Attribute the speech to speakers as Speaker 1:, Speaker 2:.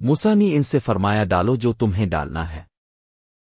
Speaker 1: موسا نے ان سے فرمایا ڈالو جو تمہیں ڈالنا ہے۔